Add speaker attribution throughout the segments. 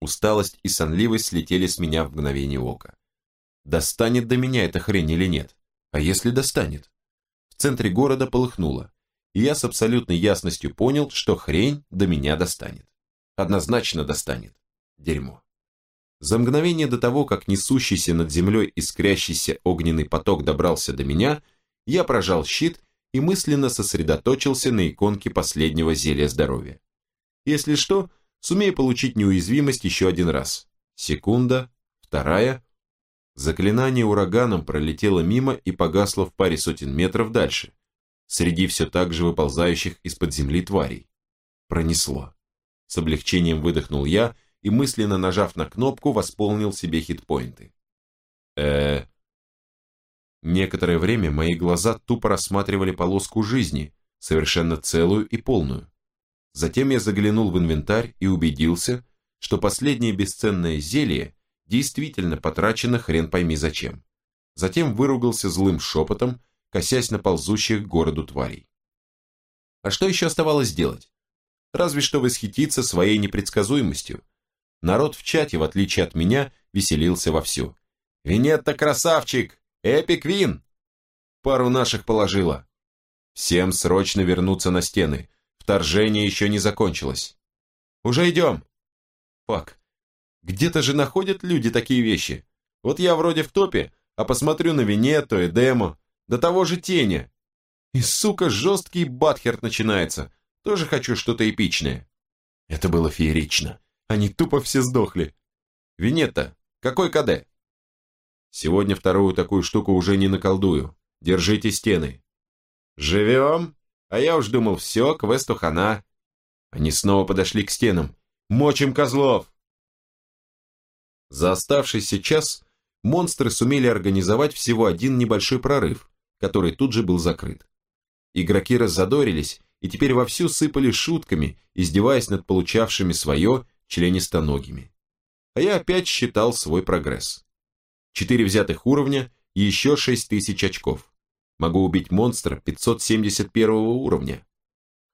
Speaker 1: Усталость и сонливость слетели с меня в мгновение ока. Достанет до меня эта хрень или нет? А если достанет? В центре города полыхнуло, и я с абсолютной ясностью понял, что хрень до меня достанет. Однозначно достанет. Дерьмо. За мгновение до того, как несущийся над землей искрящийся огненный поток добрался до меня, я прожал щит и мысленно сосредоточился на иконке последнего зелья здоровья. Если что, сумею получить неуязвимость еще один раз. Секунда, вторая. Заклинание ураганом пролетело мимо и погасло в паре сотен метров дальше, среди все так же выползающих из-под земли тварей. Пронесло. С облегчением выдохнул я и, мысленно нажав на кнопку, восполнил себе хитпоинты. э Некоторое время мои глаза тупо рассматривали полоску жизни, совершенно целую и полную. Затем я заглянул в инвентарь и убедился, что последнее бесценное зелье действительно потрачено хрен пойми зачем. Затем выругался злым шепотом, косясь на ползущих к городу тварей. А что еще оставалось делать? Разве что восхититься своей непредсказуемостью. Народ в чате, в отличие от меня, веселился вовсю. «Винетта красавчик! Эпик Вин!» Пару наших положила. Всем срочно вернуться на стены. Вторжение еще не закончилось. Уже идем. Фак. Где-то же находят люди такие вещи. Вот я вроде в топе, а посмотрю на Винетту и Демо, до того же Теня. И, сука, жесткий батхерт начинается. Тоже хочу что-то эпичное. Это было феерично. Они тупо все сдохли. Винетта, какой КД? Сегодня вторую такую штуку уже не наколдую. Держите стены. Живем? А я уж думал, все, квесту хана. Они снова подошли к стенам. Мочим козлов! За оставшийся час монстры сумели организовать всего один небольшой прорыв, который тут же был закрыт. Игроки раззадорились и теперь вовсю сыпали шутками, издеваясь над получавшими свое членистоногими. А я опять считал свой прогресс. Четыре взятых уровня и еще шесть тысяч очков. Могу убить монстра 571 уровня.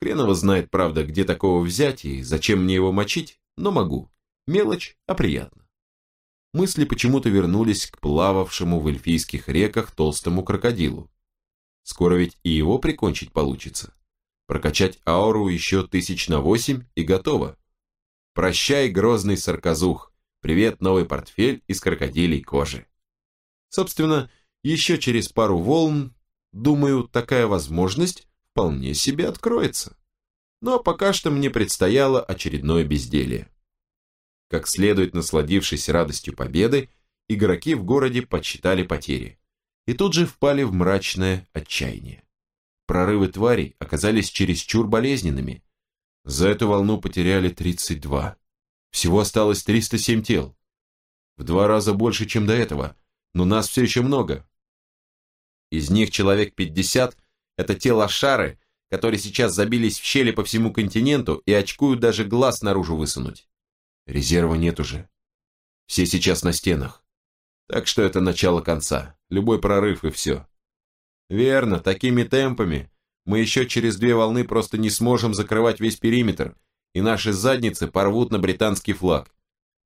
Speaker 1: Хреново знает, правда, где такого взять и зачем мне его мочить, но могу. Мелочь, а приятно. Мысли почему-то вернулись к плававшему в эльфийских реках толстому крокодилу. Скоро ведь и его прикончить получится. Прокачать ауру еще тысяч на восемь и готово. Прощай, грозный сарказух. Привет, новый портфель из крокодилей кожи. Собственно, еще через пару волн, думаю, такая возможность вполне себе откроется. Ну а пока что мне предстояло очередное безделье. Как следует насладившись радостью победы, игроки в городе подсчитали потери и тут же впали в мрачное отчаяние. Прорывы тварей оказались чересчур болезненными. За эту волну потеряли 32. Всего осталось 307 тел. В два раза больше, чем до этого, но нас все еще много. Из них человек 50 – это те лошары, которые сейчас забились в щели по всему континенту и очкуют даже глаз наружу высунуть. Резерва нет уже. Все сейчас на стенах. Так что это начало конца. Любой прорыв и все. Верно, такими темпами мы еще через две волны просто не сможем закрывать весь периметр, и наши задницы порвут на британский флаг.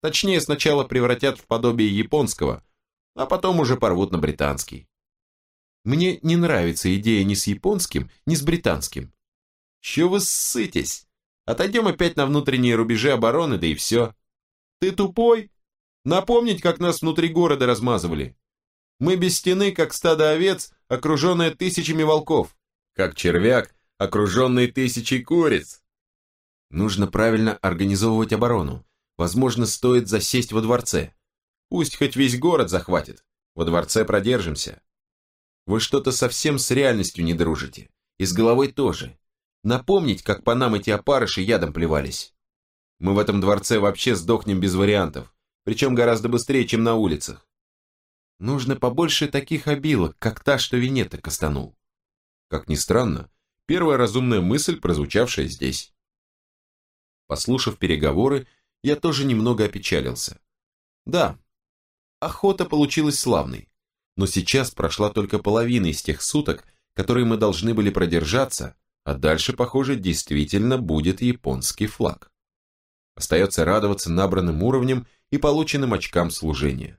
Speaker 1: Точнее, сначала превратят в подобие японского, а потом уже порвут на британский. Мне не нравится идея ни с японским, ни с британским. Че вы ссытесь? Отойдем опять на внутренние рубежи обороны, да и все. Ты тупой? Напомнить, как нас внутри города размазывали. Мы без стены, как стадо овец, окруженное тысячами волков. Как червяк, окруженный тысячей куриц. Нужно правильно организовывать оборону. Возможно, стоит засесть во дворце. Пусть хоть весь город захватит. Во дворце продержимся. Вы что-то совсем с реальностью не дружите. И с головой тоже. Напомнить, как по нам эти опарыши ядом плевались. Мы в этом дворце вообще сдохнем без вариантов причем гораздо быстрее, чем на улицах. Нужно побольше таких обилок, как та, что Винета кастанул. Как ни странно, первая разумная мысль, прозвучавшая здесь. Послушав переговоры, я тоже немного опечалился. Да, охота получилась славной, но сейчас прошла только половина из тех суток, которые мы должны были продержаться, а дальше, похоже, действительно будет японский флаг. Остается радоваться набранным уровнем и полученным очкам служения.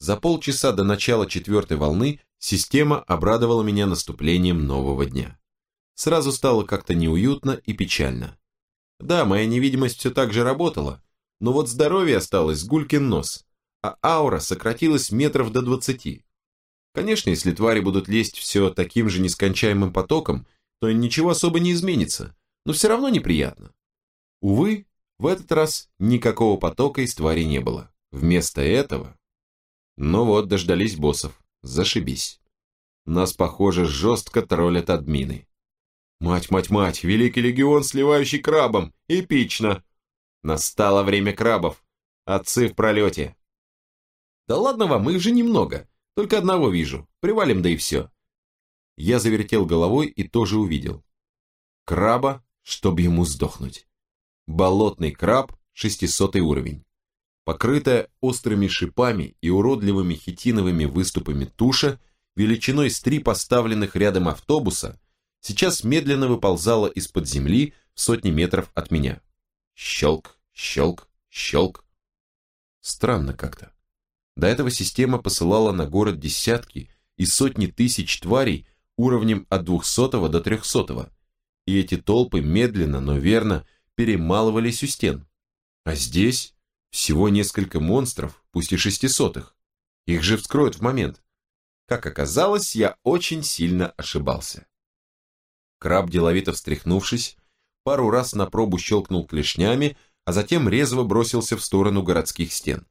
Speaker 1: За полчаса до начала четвертой волны система обрадовала меня наступлением нового дня. Сразу стало как-то неуютно и печально. Да, моя невидимость все так же работала, но вот здоровье осталось гулькин нос, а аура сократилась метров до двадцати. Конечно, если твари будут лезть все таким же нескончаемым потоком, то ничего особо не изменится, но все равно неприятно. Увы, в этот раз никакого потока из твари не было. Вместо этого... Ну вот, дождались боссов. Зашибись. Нас, похоже, жестко троллят админы. Мать, мать, мать, Великий Легион, сливающий крабом. Эпично. Настало время крабов. Отцы в пролете. Да ладно вам, их же немного. Только одного вижу. Привалим, да и все. Я завертел головой и тоже увидел. Краба, чтобы ему сдохнуть. Болотный краб, 600 уровень. Покрытая острыми шипами и уродливыми хитиновыми выступами туша, величиной с три поставленных рядом автобуса, сейчас медленно выползала из-под земли в сотни метров от меня. Щелк, щелк, щелк. Странно как-то. До этого система посылала на город десятки и сотни тысяч тварей уровнем от 200 до 300, и эти толпы медленно, но верно перемалывались у стен. А здесь всего несколько монстров, пусть и шестисотых. Их же вскроют в момент. Как оказалось, я очень сильно ошибался. Краб, деловито встряхнувшись, пару раз на пробу щелкнул клешнями, а затем резво бросился в сторону городских стен.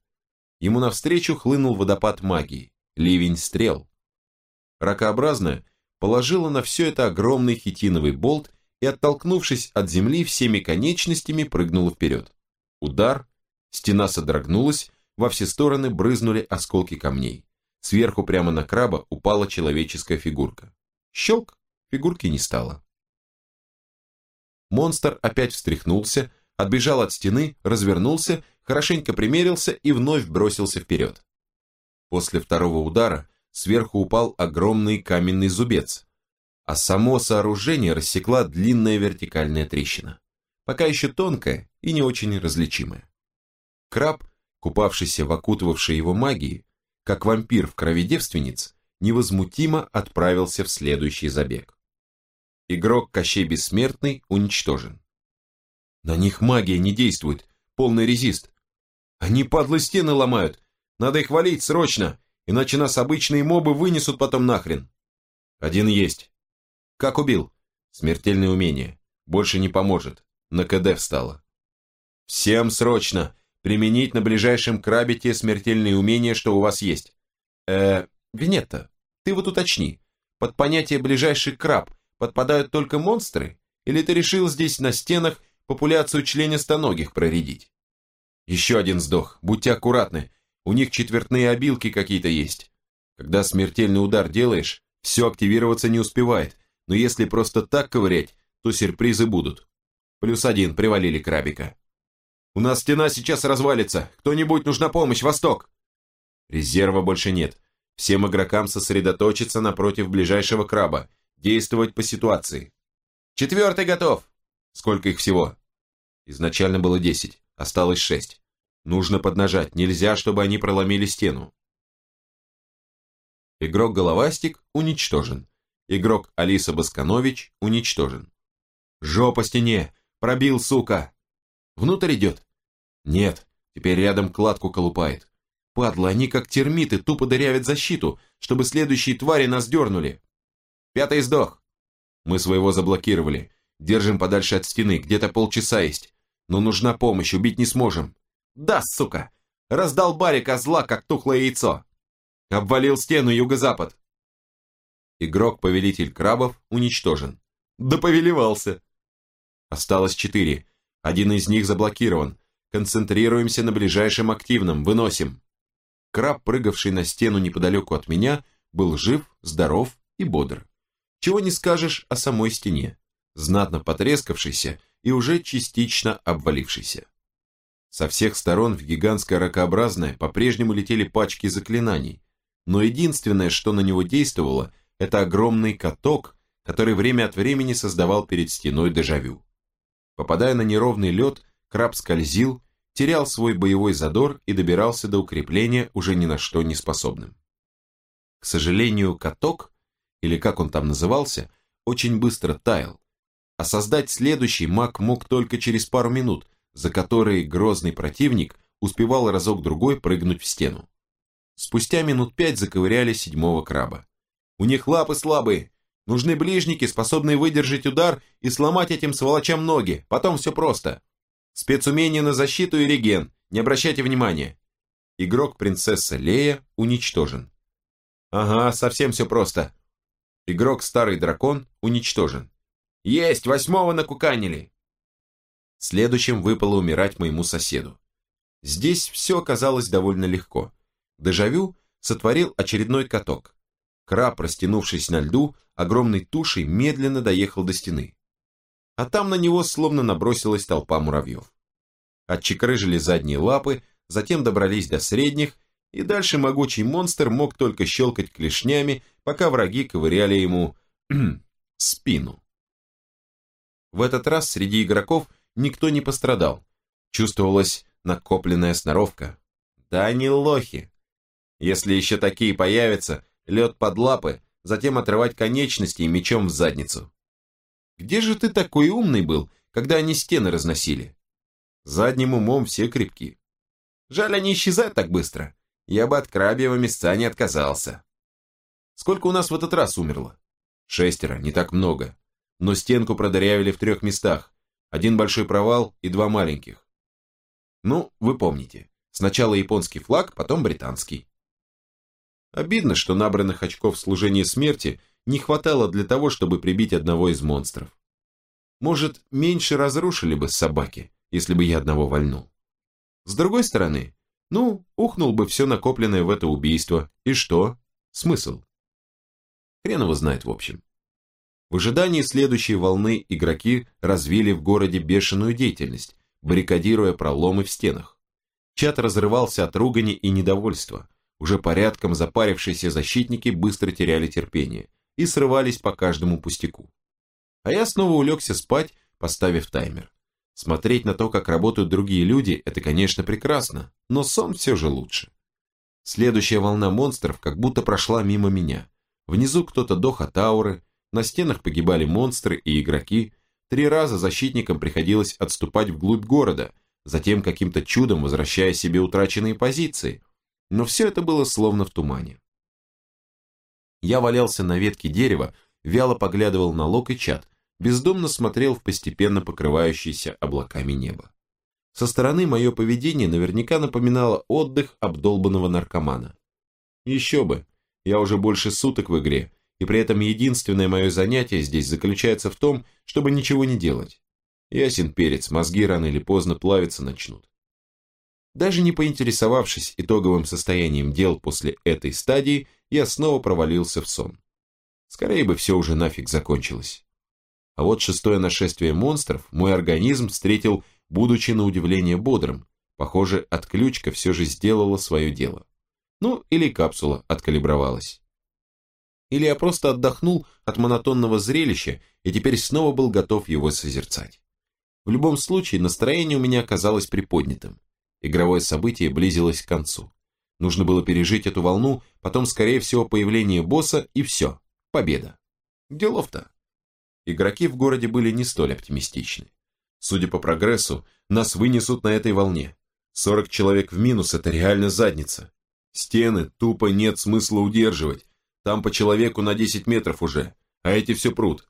Speaker 1: Ему навстречу хлынул водопад магии, ливень стрел. Ракообразная положила на все это огромный хитиновый болт и, оттолкнувшись от земли всеми конечностями, прыгнула вперед. Удар, стена содрогнулась, во все стороны брызнули осколки камней. Сверху прямо на краба упала человеческая фигурка. Щелк, фигурки не стало. Монстр опять встряхнулся, отбежал от стены, развернулся, хорошенько примерился и вновь бросился вперед. После второго удара сверху упал огромный каменный зубец, а само сооружение рассекла длинная вертикальная трещина, пока еще тонкая и не очень различимая. Краб, купавшийся в окутывавшей его магии, как вампир в крови девственниц, невозмутимо отправился в следующий забег. Игрок Кощей Бессмертный уничтожен. На них магия не действует, полный резист. Они, падлы, стены ломают. Надо их валить срочно, иначе нас обычные мобы вынесут потом нахрен. Один есть. Как убил? Смертельное умение. Больше не поможет. На КД встала. Всем срочно. Применить на ближайшем крабе те смертельные умения, что у вас есть. Э, Винетта, ты вот уточни. Под понятие «ближайший краб» подпадают только монстры? Или ты решил здесь на стенах популяцию членистоногих проредить? Еще один сдох. Будьте аккуратны. У них четвертные обилки какие-то есть. Когда смертельный удар делаешь, все активироваться не успевает, но если просто так ковырять, то сюрпризы будут. Плюс один, привалили крабика. У нас стена сейчас развалится. Кто-нибудь нужна помощь, Восток. Резерва больше нет. Всем игрокам сосредоточиться напротив ближайшего краба. Действовать по ситуации. Четвертый готов. Сколько их всего? Изначально было десять, осталось шесть. Нужно поднажать, нельзя, чтобы они проломили стену. Игрок Головастик уничтожен. Игрок Алиса Басканович уничтожен. Жопа стене! Пробил, сука! Внутрь идет? Нет, теперь рядом кладку колупает. Падла, они как термиты тупо дырявят защиту, чтобы следующие твари нас дернули. Пятый сдох. Мы своего заблокировали. Держим подальше от стены, где-то полчаса есть. Но нужна помощь, убить не сможем. Да, сука! Раздал баре козла, как тухлое яйцо. Обвалил стену юго-запад. Игрок-повелитель крабов уничтожен. Да повелевался. Осталось четыре. Один из них заблокирован. Концентрируемся на ближайшем активном, выносим. Краб, прыгавший на стену неподалеку от меня, был жив, здоров и бодр. Чего не скажешь о самой стене. Знатно потрескавшийся и уже частично обвалившийся. Со всех сторон в гигантское ракообразное по-прежнему летели пачки заклинаний, но единственное, что на него действовало – это огромный каток, который время от времени создавал перед стеной дежавю. Попадая на неровный лед, краб скользил, терял свой боевой задор и добирался до укрепления уже ни на что не способным. К сожалению, каток, или как он там назывался, очень быстро таял, а создать следующий маг мог только через пару минут, за которые грозный противник успевал разок-другой прыгнуть в стену. Спустя минут пять заковыряли седьмого краба. «У них лапы слабые, нужны ближники, способные выдержать удар и сломать этим сволочам ноги, потом все просто. Спецумение на защиту и реген, не обращайте внимания. Игрок принцесса Лея уничтожен. Ага, совсем все просто. Игрок старый дракон уничтожен. Есть, восьмого накуканили. Следующим выпало умирать моему соседу. Здесь все оказалось довольно легко. Дежавю сотворил очередной каток. Краб, растянувшись на льду, огромной тушей медленно доехал до стены а там на него словно набросилась толпа муравьев. Отчекрыжили задние лапы, затем добрались до средних, и дальше могучий монстр мог только щелкать клешнями, пока враги ковыряли ему спину. В этот раз среди игроков никто не пострадал. Чувствовалась накопленная сноровка. Да не лохи. Если еще такие появятся, лед под лапы, затем отрывать конечности и мечом в задницу. Где же ты такой умный был, когда они стены разносили? Задним умом все крепки. Жаль, они исчезают так быстро. Я бы от крабьего места не отказался. Сколько у нас в этот раз умерло? Шестеро, не так много. Но стенку продырявили в трех местах. Один большой провал и два маленьких. Ну, вы помните. Сначала японский флаг, потом британский. Обидно, что набранных очков служения смерти не хватало для того, чтобы прибить одного из монстров. Может, меньше разрушили бы собаки, если бы я одного вальнул. С другой стороны, ну, ухнул бы все накопленное в это убийство, и что? Смысл? Хрен его знает в общем. В ожидании следующей волны игроки развили в городе бешеную деятельность, баррикадируя проломы в стенах. Чат разрывался от ругани и недовольства. Уже порядком запарившиеся защитники быстро теряли терпение и срывались по каждому пустяку. А я снова улегся спать, поставив таймер. Смотреть на то, как работают другие люди, это, конечно, прекрасно, но сон все же лучше. Следующая волна монстров как будто прошла мимо меня. Внизу кто-то дох от ауры, на стенах погибали монстры и игроки, три раза защитникам приходилось отступать вглубь города, затем каким-то чудом возвращая себе утраченные позиции. Но все это было словно в тумане. Я валялся на ветке дерева, вяло поглядывал на лог и чат, бездумно смотрел в постепенно покрывающееся облаками небо. Со стороны мое поведение наверняка напоминало отдых обдолбанного наркомана. Еще бы, я уже больше суток в игре, и при этом единственное мое занятие здесь заключается в том, чтобы ничего не делать. Ясен перец, мозги рано или поздно плавиться начнут. Даже не поинтересовавшись итоговым состоянием дел после этой стадии, я снова провалился в сон. Скорее бы все уже нафиг закончилось. А вот шестое нашествие монстров мой организм встретил, будучи на удивление бодрым. Похоже, отключка все же сделала свое дело. Ну, или капсула откалибровалась. Или я просто отдохнул от монотонного зрелища и теперь снова был готов его созерцать. В любом случае, настроение у меня оказалось приподнятым. Игровое событие близилось к концу. Нужно было пережить эту волну, потом, скорее всего, появление босса и все. Победа. Делов-то. Игроки в городе были не столь оптимистичны. Судя по прогрессу, нас вынесут на этой волне. 40 человек в минус – это реально задница. Стены тупо нет смысла удерживать. Там по человеку на 10 метров уже, а эти все прут.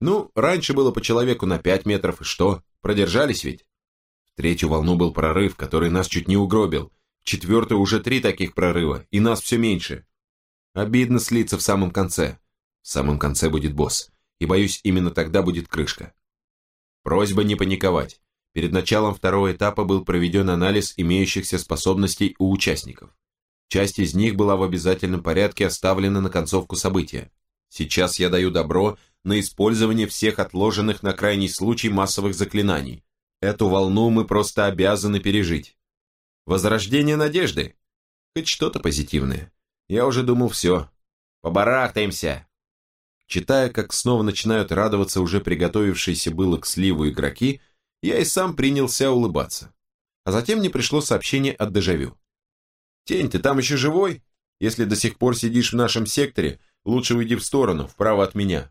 Speaker 1: Ну, раньше было по человеку на 5 метров, и что? Продержались ведь? В третью волну был прорыв, который нас чуть не угробил. Четвертый уже три таких прорыва, и нас все меньше. Обидно слиться в самом конце. В самом конце будет босс, и боюсь, именно тогда будет крышка. Просьба не паниковать. Перед началом второго этапа был проведен анализ имеющихся способностей у участников. Часть из них была в обязательном порядке оставлена на концовку события. Сейчас я даю добро на использование всех отложенных на крайний случай массовых заклинаний. Эту волну мы просто обязаны пережить. Возрождение надежды. Хоть что-то позитивное. Я уже думал все. Побарахтаемся. Читая, как снова начинают радоваться уже приготовившиеся было к сливу игроки, я и сам принялся улыбаться. А затем мне пришло сообщение от Дежавю. «Тень, ты там еще живой? Если до сих пор сидишь в нашем секторе, лучше уйди в сторону, вправо от меня.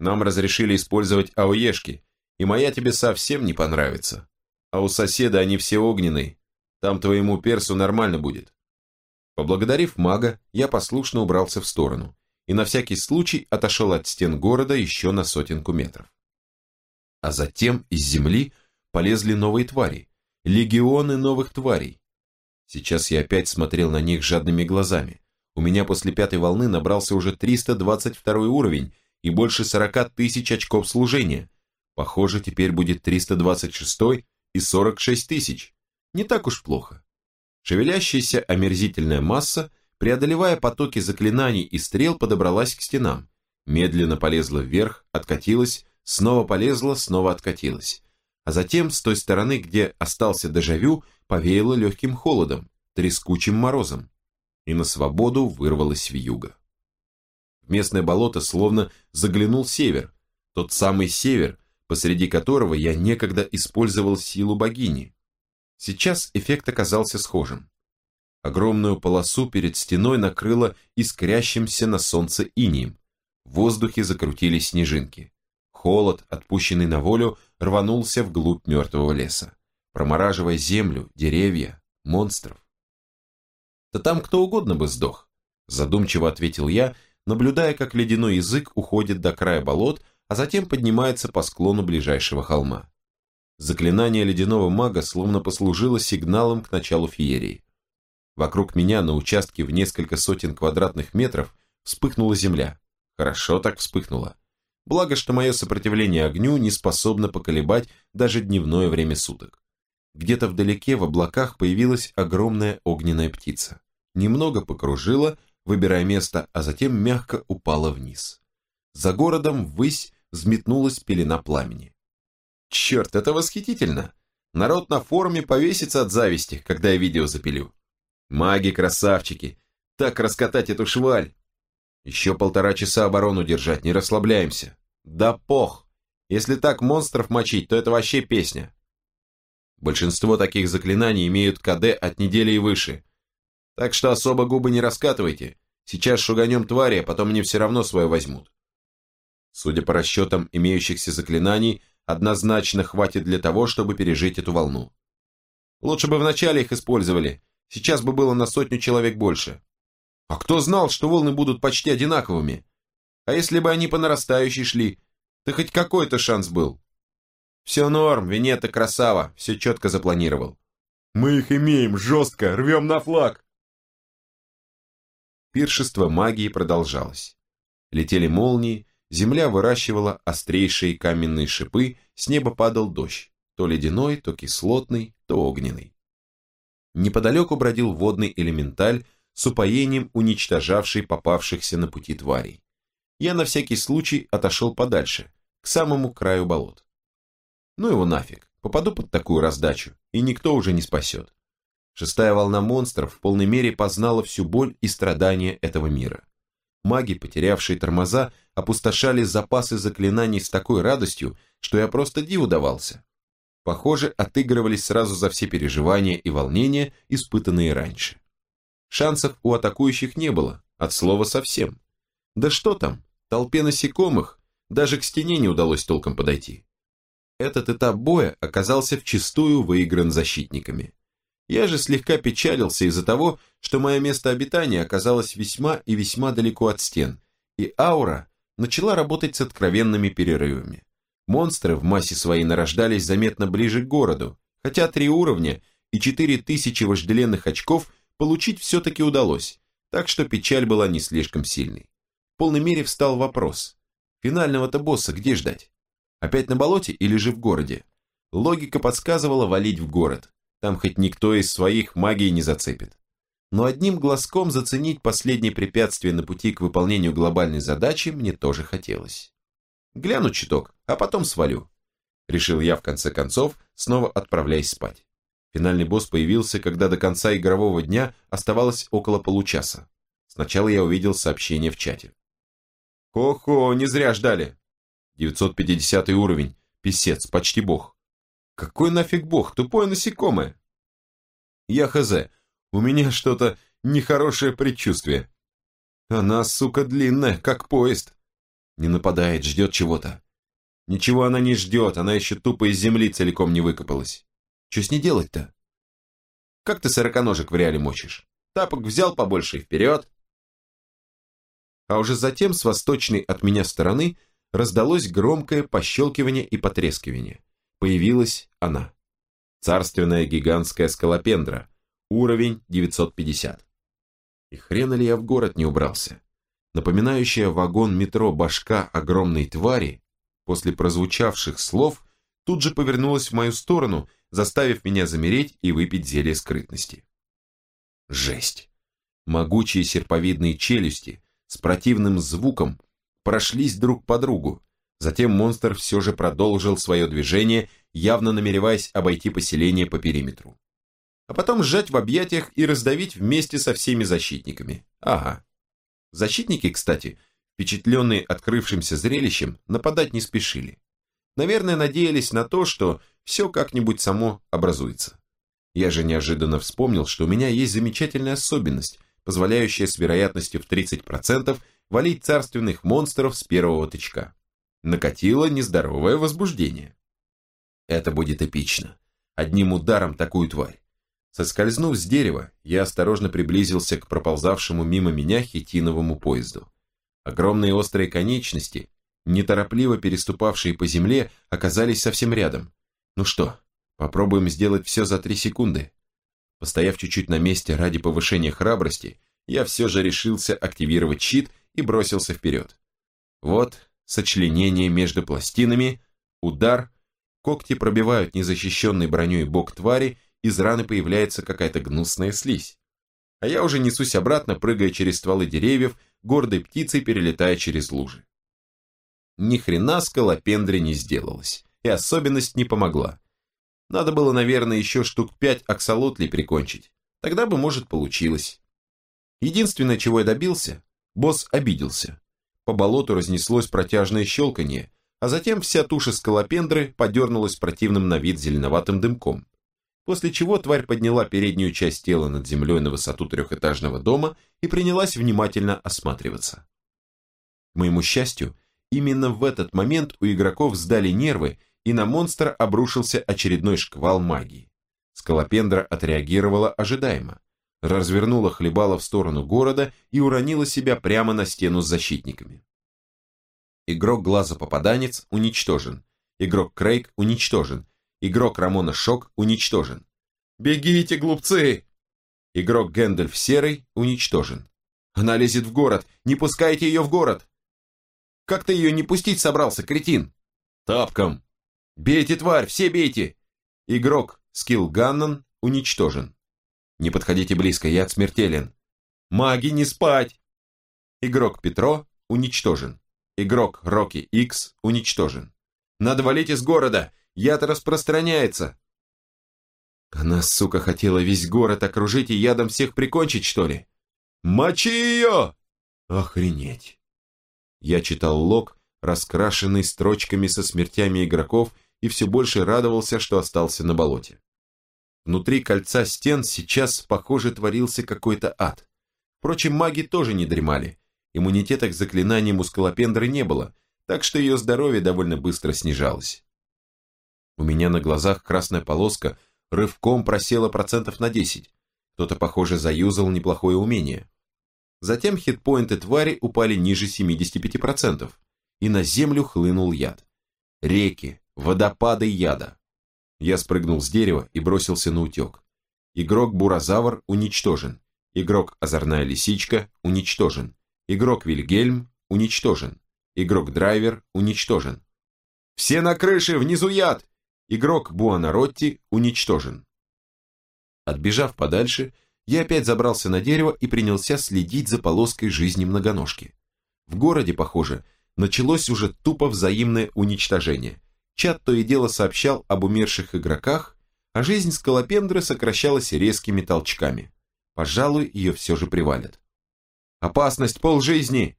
Speaker 1: Нам разрешили использовать АОЕшки, и моя тебе совсем не понравится. А у соседа они все огненные, там твоему персу нормально будет». Поблагодарив мага, я послушно убрался в сторону и на всякий случай отошел от стен города еще на сотенку метров. А затем из земли полезли новые твари, легионы новых тварей. Сейчас я опять смотрел на них жадными глазами. У меня после пятой волны набрался уже 322 уровень и больше 40 тысяч очков служения. Похоже, теперь будет 326 и 46 тысяч. Не так уж плохо. Шевелящаяся омерзительная масса, преодолевая потоки заклинаний и стрел, подобралась к стенам. Медленно полезла вверх, откатилась, снова полезла, снова откатилась. А затем, с той стороны, где остался дежавю, повеяло легким холодом, трескучим морозом. И на свободу вырвалась вьюга. В местное болото словно заглянул север, тот самый север, посреди которого я некогда использовал силу богини. Сейчас эффект оказался схожим. Огромную полосу перед стеной накрыло искрящимся на солнце инием. В воздухе закрутились снежинки. Холод, отпущенный на волю, рванулся вглубь мертвого леса, промораживая землю, деревья, монстров. «Да там кто угодно бы сдох», задумчиво ответил я, наблюдая, как ледяной язык уходит до края болот, а затем поднимается по склону ближайшего холма. Заклинание ледяного мага словно послужило сигналом к началу феерии. Вокруг меня на участке в несколько сотен квадратных метров вспыхнула земля. Хорошо так вспыхнула. Благо, что мое сопротивление огню не способно поколебать даже дневное время суток. Где-то вдалеке в облаках появилась огромная огненная птица. Немного покружила, выбирая место, а затем мягко упала вниз. За городом ввысь взметнулась пелена пламени. Черт, это восхитительно. Народ на форуме повесится от зависти, когда я видео запилю. Маги-красавчики. Так раскатать эту шваль. Еще полтора часа оборону держать, не расслабляемся. Да пох. Если так монстров мочить, то это вообще песня. Большинство таких заклинаний имеют КД от недели и выше. Так что особо губы не раскатывайте. Сейчас шуганем твари, а потом мне все равно свое возьмут. Судя по расчетам имеющихся заклинаний, однозначно хватит для того, чтобы пережить эту волну. Лучше бы вначале их использовали, сейчас бы было на сотню человек больше. А кто знал, что волны будут почти одинаковыми? А если бы они по нарастающей шли, то хоть какой-то шанс был. Все норм, Венета красава, все четко запланировал. Мы их имеем, жестко, рвем на флаг. Пиршество магии продолжалось. Летели молнии, Земля выращивала острейшие каменные шипы, с неба падал дождь, то ледяной, то кислотный, то огненный. Неподалеку бродил водный элементаль, с упоением уничтожавший попавшихся на пути тварей. Я на всякий случай отошел подальше, к самому краю болот. Ну его нафиг, попаду под такую раздачу, и никто уже не спасет. Шестая волна монстров в полной мере познала всю боль и страдания этого мира. Маги, потерявшие тормоза, опустошали запасы заклинаний с такой радостью, что я просто диву давался. Похоже, отыгрывались сразу за все переживания и волнения, испытанные раньше. Шансов у атакующих не было, от слова совсем. Да что там, толпе насекомых, даже к стене не удалось толком подойти. Этот этап боя оказался вчистую выигран защитниками. Я же слегка печалился из-за того, что мое место обитания оказалось весьма и весьма далеко от стен, и аура начала работать с откровенными перерывами. Монстры в массе своей нарождались заметно ближе к городу, хотя три уровня и четыре тысячи вожделенных очков получить все-таки удалось, так что печаль была не слишком сильной. В полной мере встал вопрос. Финального-то босса где ждать? Опять на болоте или же в городе? Логика подсказывала валить в город. Там хоть никто из своих магии не зацепит. Но одним глазком заценить последнее препятствие на пути к выполнению глобальной задачи мне тоже хотелось. Гляну чуток, а потом свалю. Решил я в конце концов, снова отправляясь спать. Финальный босс появился, когда до конца игрового дня оставалось около получаса. Сначала я увидел сообщение в чате. «Хо-хо, не зря ждали. 950 уровень, писец, почти бог. Какой нафиг бог, тупое насекомое? Я хз, у меня что-то нехорошее предчувствие. Она, сука, длинная, как поезд. Не нападает, ждет чего-то. Ничего она не ждет, она еще тупо из земли целиком не выкопалась. Что с ней делать-то? Как ты сороконожек в реале мочишь? Тапок взял побольше и вперед. А уже затем с восточной от меня стороны раздалось громкое пощелкивание и потрескивание. Появилась она. Царственная гигантская скалопендра. Уровень 950. И хрена ли я в город не убрался? Напоминающая вагон метро башка огромной твари после прозвучавших слов, тут же повернулась в мою сторону, заставив меня замереть и выпить зелье скрытности. Жесть! Могучие серповидные челюсти с противным звуком прошлись друг по другу, затем монстр все же продолжил свое движение, явно намереваясь обойти поселение по периметру. А потом сжать в объятиях и раздавить вместе со всеми защитниками. Ага. Защитники, кстати, впечатленные открывшимся зрелищем, нападать не спешили. Наверное, надеялись на то, что все как-нибудь само образуется. Я же неожиданно вспомнил, что у меня есть замечательная особенность, позволяющая с вероятностью в 30% валить царственных монстров с первого тычка. Накатило нездоровое возбуждение. Это будет эпично. Одним ударом такую тварь. Соскользнув с дерева, я осторожно приблизился к проползавшему мимо меня хитиновому поезду. Огромные острые конечности, неторопливо переступавшие по земле, оказались совсем рядом. Ну что, попробуем сделать все за три секунды. Постояв чуть-чуть на месте ради повышения храбрости, я все же решился активировать щит и бросился вперед. Вот, сочленение между пластинами, удар, когти пробивают незащищенный броней бок твари, из раны появляется какая-то гнусная слизь. А я уже несусь обратно, прыгая через стволы деревьев, гордой птицей перелетая через лужи. Ни хрена скалопендре не сделалось, и особенность не помогла. Надо было, наверное, еще штук пять аксолотлей прикончить, тогда бы, может, получилось. Единственное, чего я добился, босс обиделся. По болоту разнеслось протяжное щелканье, а затем вся туша скалопендры подернулась противным на вид зеленоватым дымком после чего тварь подняла переднюю часть тела над землей на высоту трехэтажного дома и принялась внимательно осматриваться. К моему счастью, именно в этот момент у игроков сдали нервы, и на монстра обрушился очередной шквал магии. Скалопендра отреагировала ожидаемо, развернула хлебала в сторону города и уронила себя прямо на стену с защитниками. Игрок Глаза-попаданец уничтожен, игрок Крейг уничтожен, Игрок Рамона Шок уничтожен. «Бегите, глупцы!» Игрок Гэндальф Серый уничтожен. «Она лезет в город! Не пускайте ее в город!» «Как ты ее не пустить собрался, кретин?» «Тапком!» «Бейте, тварь! Все бейте!» Игрок Скилл Ганнон уничтожен. «Не подходите близко, яд смертелен!» «Маги, не спать!» Игрок Петро уничтожен. Игрок Рокки X уничтожен. «Надо валить из города! Яд распространяется. Она, сука, хотела весь город окружить и ядом всех прикончить, что ли? Мочи ее! Охренеть. Я читал лог, раскрашенный строчками со смертями игроков, и все больше радовался, что остался на болоте. Внутри кольца стен сейчас, похоже, творился какой-то ад. Впрочем, маги тоже не дремали. Иммунитета к заклинаниям у скалопендры не было, так что ее здоровье довольно быстро снижалось. У меня на глазах красная полоска рывком просела процентов на 10. Кто-то, похоже, заюзал неплохое умение. Затем хитпоинты твари упали ниже 75%, и на землю хлынул яд. Реки, водопады яда. Я спрыгнул с дерева и бросился на утек. Игрок Буразавр уничтожен. Игрок Озорная Лисичка уничтожен. Игрок Вильгельм уничтожен. Игрок Драйвер уничтожен. «Все на крыше, внизу яд! Игрок Буанаротти уничтожен. Отбежав подальше, я опять забрался на дерево и принялся следить за полоской жизни многоножки. В городе, похоже, началось уже тупо взаимное уничтожение. Чат то и дело сообщал об умерших игроках, а жизнь скалопендры сокращалась резкими толчками. Пожалуй, ее все же привалят. Опасность полжизни!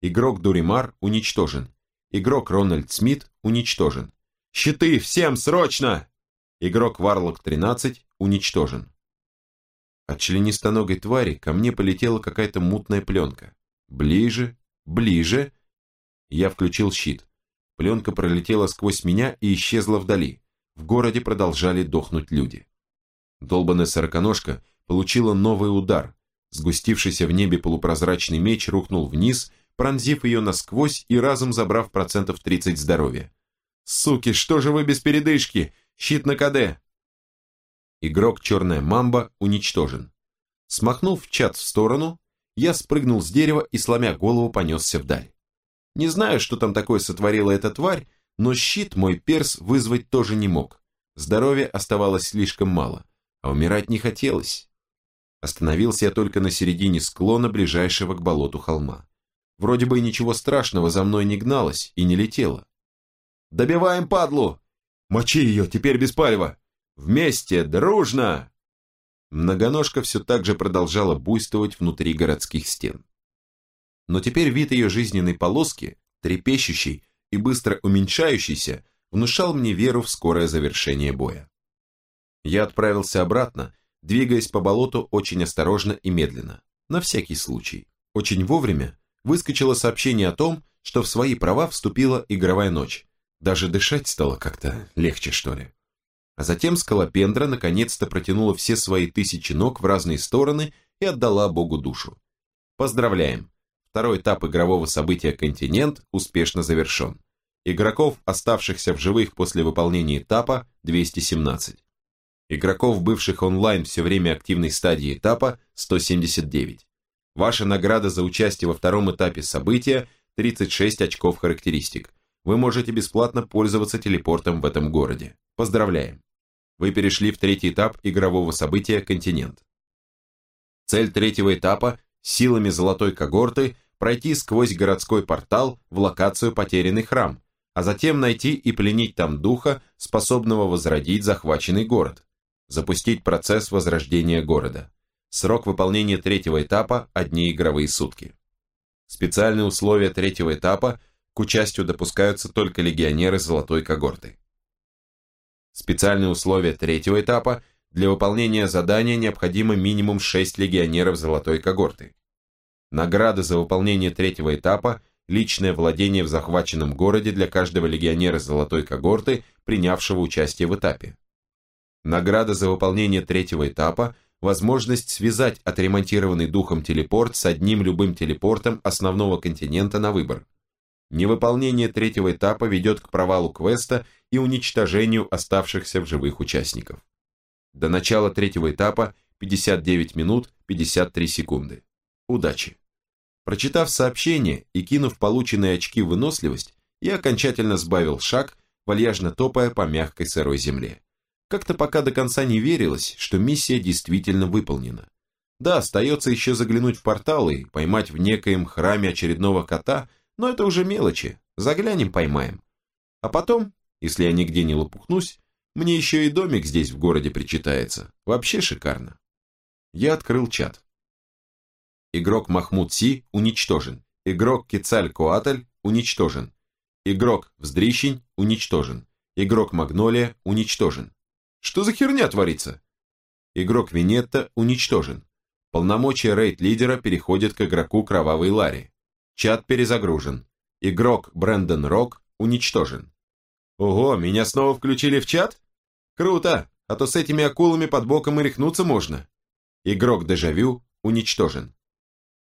Speaker 1: Игрок Дуримар уничтожен. Игрок Рональд Смит уничтожен. «Щиты! Всем! Срочно!» Игрок Варлок 13 уничтожен. От членистоногой твари ко мне полетела какая-то мутная пленка. Ближе, ближе. Я включил щит. Пленка пролетела сквозь меня и исчезла вдали. В городе продолжали дохнуть люди. Долбанная сороконожка получила новый удар. Сгустившийся в небе полупрозрачный меч рухнул вниз, пронзив ее насквозь и разом забрав процентов 30 здоровья. «Суки, что же вы без передышки? Щит на КД!» Игрок «Черная мамба» уничтожен. Смахнув чат в сторону, я спрыгнул с дерева и, сломя голову, понесся вдаль. Не знаю, что там такое сотворила эта тварь, но щит мой перс вызвать тоже не мог. Здоровья оставалось слишком мало, а умирать не хотелось. Остановился я только на середине склона ближайшего к болоту холма. Вроде бы ничего страшного за мной не гналось и не летело. «Добиваем падлу! Мочи ее, теперь без палева! Вместе, дружно!» Многоножка все так же продолжала буйствовать внутри городских стен. Но теперь вид ее жизненной полоски, трепещущей и быстро уменьшающейся, внушал мне веру в скорое завершение боя. Я отправился обратно, двигаясь по болоту очень осторожно и медленно, на всякий случай. Очень вовремя выскочило сообщение о том, что в свои права вступила игровая ночь. Даже дышать стало как-то легче, что ли. А затем скалопендра наконец-то протянула все свои тысячи ног в разные стороны и отдала Богу душу. Поздравляем! Второй этап игрового события «Континент» успешно завершен. Игроков, оставшихся в живых после выполнения этапа, 217. Игроков, бывших онлайн все время активной стадии этапа, 179. Ваша награда за участие во втором этапе события – 36 очков характеристик. Вы можете бесплатно пользоваться телепортом в этом городе. Поздравляем! Вы перешли в третий этап игрового события «Континент». Цель третьего этапа – силами золотой когорты пройти сквозь городской портал в локацию «Потерянный храм», а затем найти и пленить там духа, способного возродить захваченный город. Запустить процесс возрождения города. Срок выполнения третьего этапа – одни игровые сутки. Специальные условия третьего этапа – к участию допускаются только легионеры золотой когорты. Специальные условия третьего этапа – для выполнения задания необходимо минимум 6 легионеров золотой когорты. Награды за выполнение третьего этапа – личное владение в захваченном городе для каждого легионера золотой когорты, принявшего участие в этапе. Награда за выполнение третьего этапа – возможность связать отремонтированный духом телепорт с одним любым телепортом основного континента на выбор. Невыполнение третьего этапа ведет к провалу квеста и уничтожению оставшихся в живых участников. До начала третьего этапа 59 минут 53 секунды. Удачи! Прочитав сообщение и кинув полученные очки в выносливость, я окончательно сбавил шаг, вальяжно топая по мягкой сырой земле. Как-то пока до конца не верилось, что миссия действительно выполнена. Да, остается еще заглянуть в портал и поймать в некоем храме очередного кота, но это уже мелочи, заглянем поймаем. А потом, если я нигде не лопухнусь, мне еще и домик здесь в городе причитается. Вообще шикарно. Я открыл чат. Игрок Махмуд Си уничтожен. Игрок Кецаль Коатль уничтожен. Игрок Вздрищень уничтожен. Игрок Магнолия уничтожен. Что за херня творится? Игрок Винетта уничтожен. Полномочия рейд-лидера переходят к игроку Кровавый Ларри. Чат перезагружен. Игрок Брэндон Рок уничтожен. Ого, меня снова включили в чат? Круто, а то с этими акулами под боком и рехнуться можно. Игрок Дежавю уничтожен.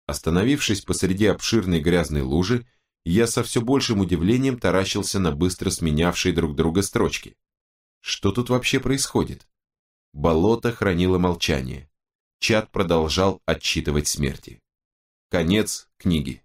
Speaker 1: Остановившись посреди обширной грязной лужи, я со все большим удивлением таращился на быстро сменявшие друг друга строчки. Что тут вообще происходит? Болото хранило молчание. Чат продолжал отсчитывать смерти. Конец книги.